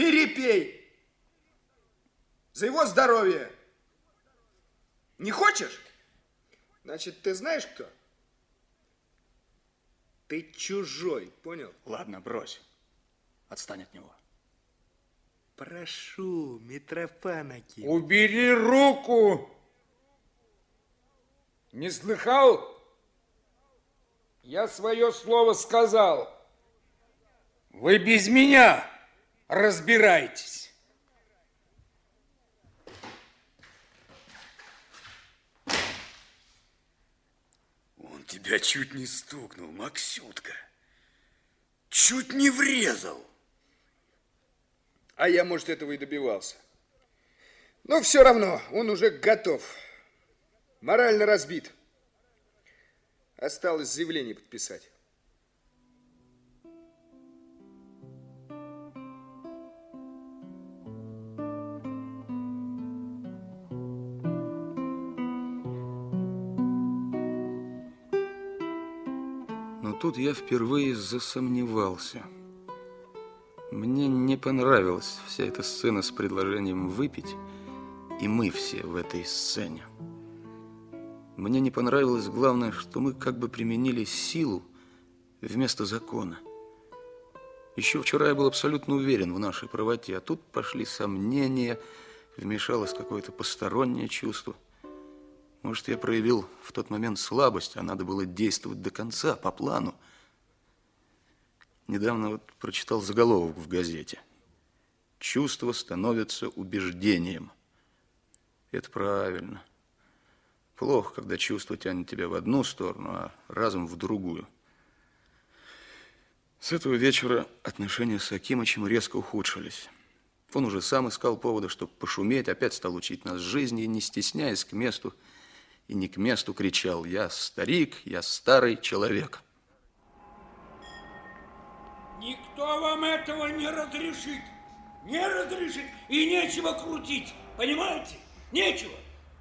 Перепей. За его здоровье. Не хочешь? Значит, ты знаешь кто? Ты чужой, понял? Ладно, брось. Отстань от него. Прошу, Митрофан Аким. Убери руку! Не слыхал? Я свое слово сказал. Вы без меня разбирайтесь. Он тебя чуть не стукнул, Максютка. Чуть не врезал. А я, может, этого и добивался. Но все равно, он уже готов. Морально разбит. Осталось заявление подписать. Но тут я впервые засомневался. Мне не понравилась вся эта сцена с предложением выпить, и мы все в этой сцене. Мне не понравилось главное, что мы как бы применили силу вместо закона. Еще вчера я был абсолютно уверен в нашей правоте, а тут пошли сомнения, вмешалось какое-то постороннее чувство. Может, я проявил в тот момент слабость, а надо было действовать до конца, по плану. Недавно вот прочитал заголовок в газете. Чувство становится убеждением. Это правильно. Плохо, когда чувство тянет тебя в одну сторону, а разум в другую. С этого вечера отношения с Акимычем резко ухудшились. Он уже сам искал повода, чтобы пошуметь, опять стал учить нас жизни, не стесняясь к месту, и не к месту кричал «Я старик, я старый человек». Никто вам этого не разрешит. Не разрешит. И нечего крутить. Понимаете? Нечего.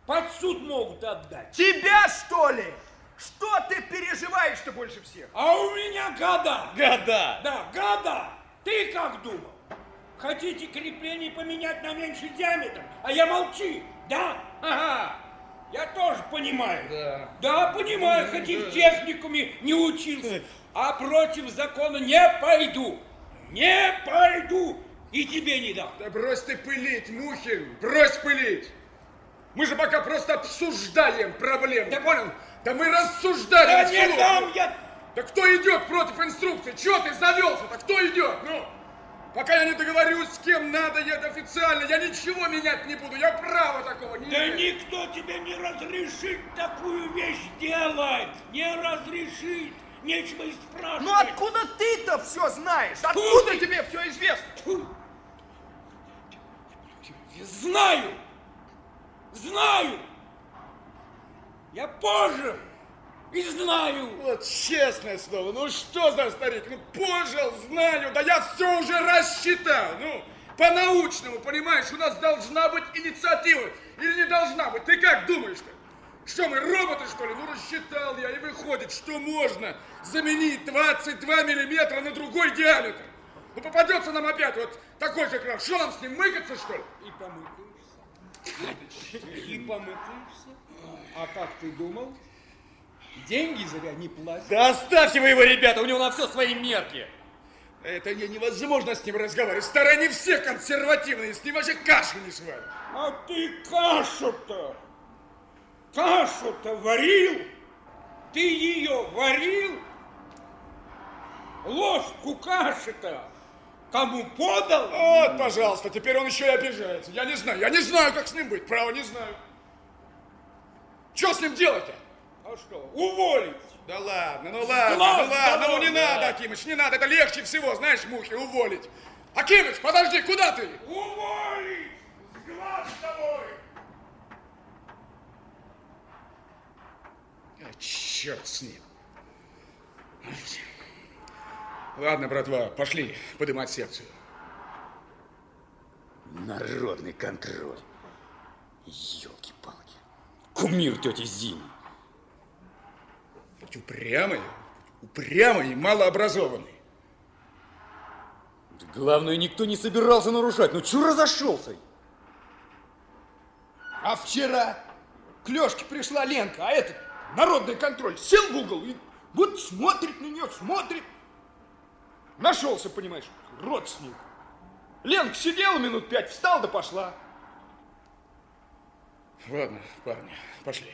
Под суд могут отдать. Тебя, что ли? Что ты переживаешь-то больше всех? А у меня года. Года! Да, года. Ты как думал? Хотите крепление поменять на меньший диаметр, а я молчи, да? Ага. Я тоже понимаю. Да. Да, понимаю, хоть и в техникуме не учился. А против закона не пойду. Не пойду. И тебе не дам. Да брось ты пылить, Мухин, брось пылить. Мы же пока просто обсуждаем проблему, Да- понял? Да мы рассуждали. Да не дам я. Да кто идет против инструкции? Чего ты завелся? Да кто идет? Ну, пока я не договорюсь, с кем надо, я это официально, я ничего менять не буду. Я права такого не Да имею. никто тебе не разрешит такую вещь делать. Не разрешит. Нечего и спрашивать. Ну откуда ты-то все знаешь? Откуда ты? тебе все известно? Знаю. Знаю. Я позже и знаю. Вот честное слово, ну что за старик? Ну пожил, знаю, да я все уже рассчитал. Ну, по-научному, понимаешь, у нас должна быть инициатива. Или не должна быть? Ты как думаешь-то? Что мы, роботы, что ли? Ну, рассчитал я, и выходит, что можно заменить 22 миллиметра на другой диаметр. Ну, попадется нам опять вот такой же кран. Что нам с ним, мыкаться, что ли? И помыкаешься. И помыкаешься. А как ты думал? Деньги зря не платят. Да оставьте вы его, ребята, у него на все свои мерки. Это не- невозможно с ним разговаривать. Старые не все консервативные, с ним вообще каши не сварят. А ты кашу-то, кашу-то варил? Ты ее варил? Ложку каши-то кому подал? Вот, пожалуйста, теперь он еще и обижается. Я не знаю, я не знаю, как с ним быть, право не знаю. Что с ним делать-то? А что, уволить? Да ладно, ну ладно, глаз ну ладно, ну не надо, Акимыч, не надо, это легче всего, знаешь, мухи, уволить. Акимыч, подожди, куда ты? Уволить! С глаз долой! А, черт с ним. Ладно, братва, пошли поднимать секцию. Народный контроль. Елки-палки. Кумир тети Зины. Ведь упрямый, упрямый и малообразованный. Главное, никто не собирался нарушать. Ну, чё разошелся? А вчера к Лёшке пришла Ленка, а этот народный контроль сел в угол и вот смотрит на нее, смотрит. Нашелся, понимаешь, родственник. Ленка сидела минут пять, встал да пошла. Ладно, парни, пошли.